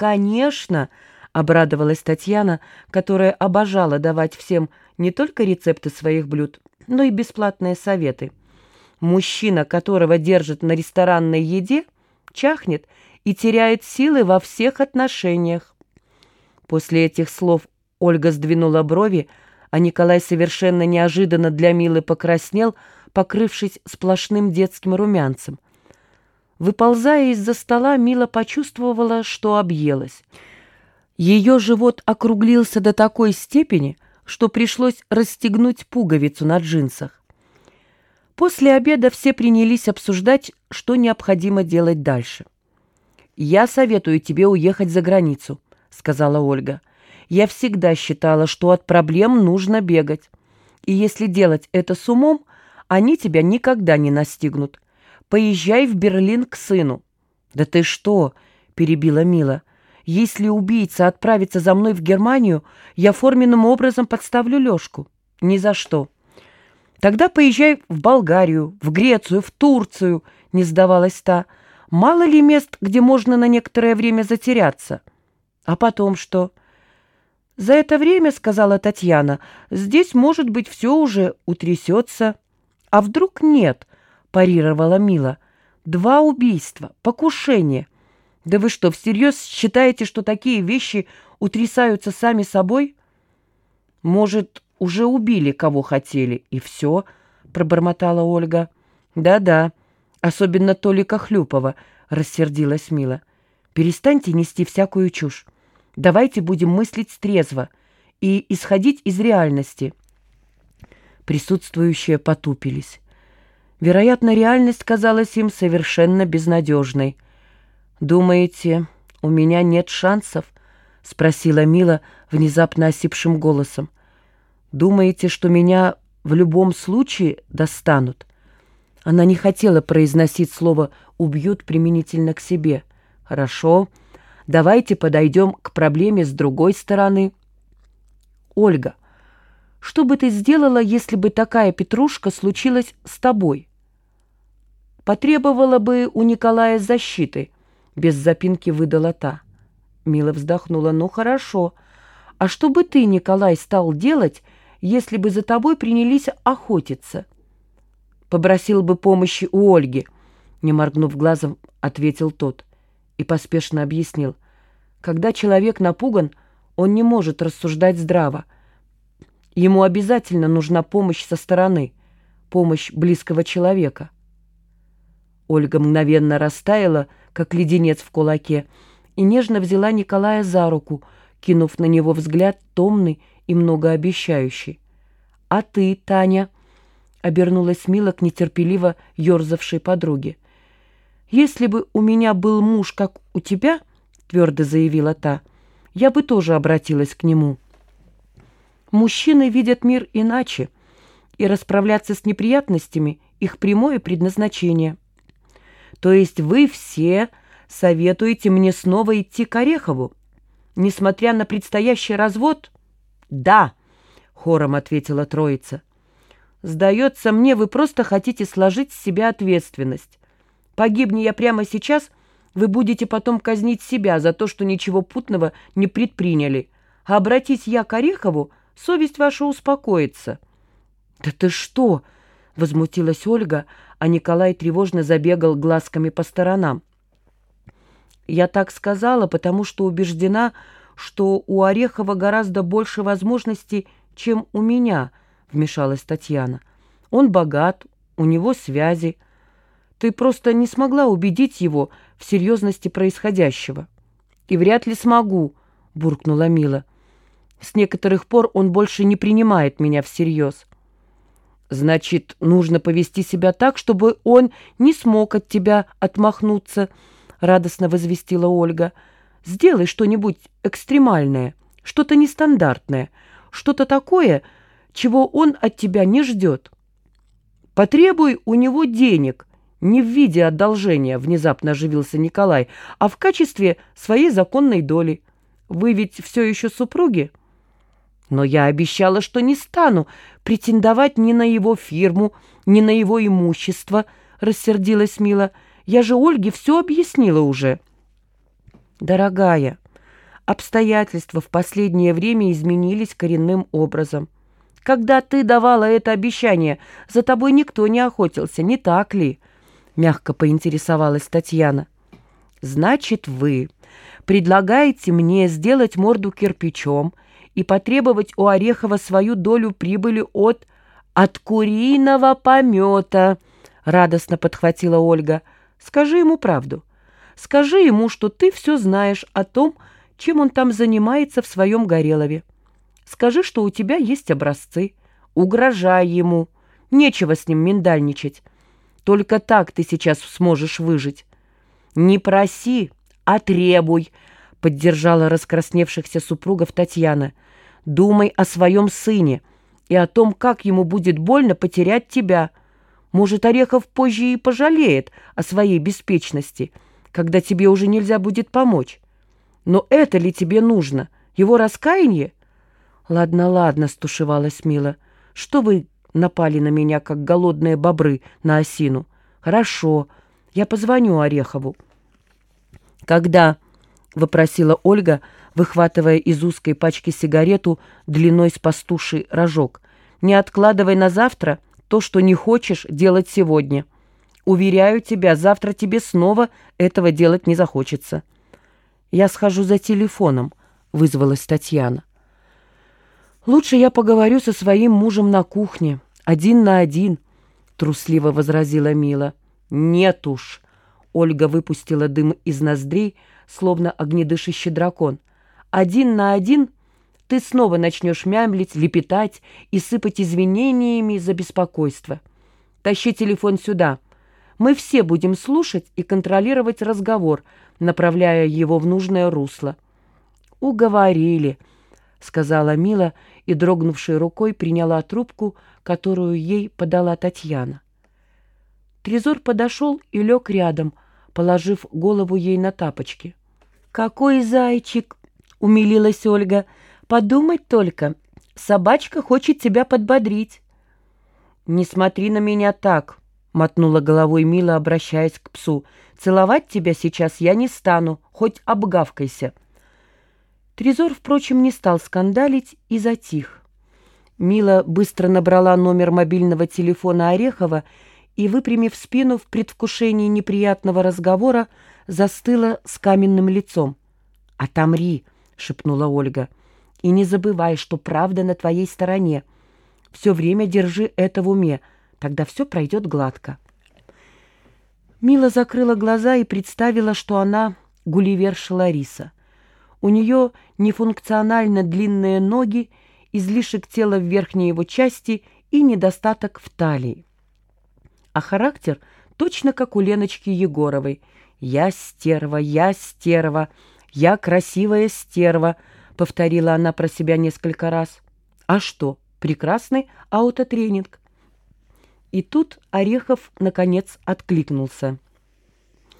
конечно!» — обрадовалась Татьяна, которая обожала давать всем не только рецепты своих блюд, но и бесплатные советы. Мужчина, которого держат на ресторанной еде, чахнет и теряет силы во всех отношениях. После этих слов Ольга сдвинула брови, а Николай совершенно неожиданно для Милы покраснел, покрывшись сплошным детским румянцем. Выползая из-за стола, Мила почувствовала, что объелась. Ее живот округлился до такой степени, что пришлось расстегнуть пуговицу на джинсах. После обеда все принялись обсуждать, что необходимо делать дальше. «Я советую тебе уехать за границу», — сказала Ольга. «Я всегда считала, что от проблем нужно бегать. И если делать это с умом, они тебя никогда не настигнут. Поезжай в Берлин к сыну». «Да ты что?» — перебила Мила. «Если убийца отправится за мной в Германию, я форменным образом подставлю Лёшку. Ни за что». «Тогда поезжай в Болгарию, в Грецию, в Турцию», — не сдавалась та. «Мало ли мест, где можно на некоторое время затеряться». «А потом что?» «За это время, — сказала Татьяна, — здесь, может быть, все уже утрясется». «А вдруг нет?» — парировала Мила. «Два убийства, покушение. Да вы что, всерьез считаете, что такие вещи утрясаются сами собой?» «Может, уже убили, кого хотели, и все?» — пробормотала Ольга. «Да-да, особенно Толика Хлюпова», — рассердилась Мила. «Перестаньте нести всякую чушь. Давайте будем мыслить трезво и исходить из реальности». Присутствующие потупились. Вероятно, реальность казалась им совершенно безнадежной. «Думаете, у меня нет шансов?» — спросила Мила внезапно осипшим голосом. «Думаете, что меня в любом случае достанут?» Она не хотела произносить слово «убьют» применительно к себе. «Хорошо, давайте подойдем к проблеме с другой стороны». «Ольга, что бы ты сделала, если бы такая петрушка случилась с тобой?» «Потребовала бы у Николая защиты», — без запинки выдала та. Мила вздохнула. «Ну, хорошо. А что бы ты, Николай, стал делать, если бы за тобой принялись охотиться?» «Попросил бы помощи у Ольги», — не моргнув глазом, ответил тот и поспешно объяснил. «Когда человек напуган, он не может рассуждать здраво. Ему обязательно нужна помощь со стороны, помощь близкого человека». Ольга мгновенно растаяла, как леденец в кулаке, и нежно взяла Николая за руку, кинув на него взгляд томный и многообещающий. «А ты, Таня?» — обернулась Мила к нетерпеливо ерзавшей подруге. «Если бы у меня был муж, как у тебя, — твердо заявила та, — я бы тоже обратилась к нему. Мужчины видят мир иначе, и расправляться с неприятностями — их прямое предназначение». То есть вы все советуете мне снова идти к Орехову, несмотря на предстоящий развод? Да, хором ответила троица. Сдается мне, вы просто хотите сложить с себя ответственность. Погибни я прямо сейчас, вы будете потом казнить себя за то, что ничего путного не предприняли. А обратись я к Орехову, совесть ваша успокоится. Да ты что? Возмутилась Ольга, а Николай тревожно забегал глазками по сторонам. «Я так сказала, потому что убеждена, что у Орехова гораздо больше возможностей, чем у меня», — вмешалась Татьяна. «Он богат, у него связи. Ты просто не смогла убедить его в серьезности происходящего». «И вряд ли смогу», — буркнула Мила. «С некоторых пор он больше не принимает меня всерьез». Значит, нужно повести себя так, чтобы он не смог от тебя отмахнуться, радостно возвестила Ольга. Сделай что-нибудь экстремальное, что-то нестандартное, что-то такое, чего он от тебя не ждет. Потребуй у него денег, не в виде одолжения, внезапно оживился Николай, а в качестве своей законной доли. Вы ведь все еще супруги? Но я обещала, что не стану претендовать ни на его фирму, ни на его имущество, — рассердилась Мила. Я же Ольге все объяснила уже. Дорогая, Обстоятельства в последнее время изменились коренным образом. Когда ты давала это обещание, за тобой никто не охотился, не так ли?» Мягко поинтересовалась Татьяна. «Значит, вы предлагаете мне сделать морду кирпичом и потребовать у Орехова свою долю прибыли от... от куриного помета!» Радостно подхватила Ольга. «Скажи ему правду. Скажи ему, что ты все знаешь о том, чем он там занимается в своем Горелове. Скажи, что у тебя есть образцы. Угрожай ему. Нечего с ним миндальничать. Только так ты сейчас сможешь выжить. Не проси, а требуй, поддержала раскрасневшихся супругов Татьяна. Думай о своем сыне и о том, как ему будет больно потерять тебя. Может, Орехов позже и пожалеет о своей беспечности, когда тебе уже нельзя будет помочь. Но это ли тебе нужно? Его раскаяние? Ладно, ладно, стушевалась Мила. Что вы напали на меня, как голодные бобры на осину? Хорошо, я позвоню Орехову. Когда? Вопросила Ольга, выхватывая из узкой пачки сигарету длиной с пастуший рожок. Не откладывай на завтра то, что не хочешь делать сегодня. Уверяю тебя, завтра тебе снова этого делать не захочется. «Я схожу за телефоном», — вызвалась Татьяна. «Лучше я поговорю со своим мужем на кухне, один на один», — трусливо возразила Мила. «Нет уж», — Ольга выпустила дым из ноздрей, словно огнедышащий дракон. «Один на один ты снова начнешь мямлить, лепетать и сыпать извинениями за беспокойство. Тащи телефон сюда. Мы все будем слушать и контролировать разговор, направляя его в нужное русло. «Уговорили», — сказала Мила и, дрогнувшей рукой, приняла трубку, которую ей подала Татьяна. Трезор подошел и лег рядом, положив голову ей на тапочки. «Какой зайчик!» — умилилась Ольга. «Подумать только, собачка хочет тебя подбодрить». «Не смотри на меня так», — мотнула головой Мила, обращаясь к псу. «Целовать тебя сейчас я не стану, хоть обгавкайся». Трезор, впрочем, не стал скандалить и затих. Мила быстро набрала номер мобильного телефона Орехова и, выпрямив спину в предвкушении неприятного разговора, застыла с каменным лицом. «Отомри!» — шепнула Ольга. «И не забывай, что правда на твоей стороне. Все время держи это в уме» Тогда все пройдет гладко. Мила закрыла глаза и представила, что она гулливерша Лариса. У нее нефункционально длинные ноги, излишек тела в верхней его части и недостаток в талии. А характер точно как у Леночки Егоровой. «Я стерва, я стерва, я красивая стерва», — повторила она про себя несколько раз. «А что? Прекрасный аутотренинг. И тут Орехов, наконец, откликнулся.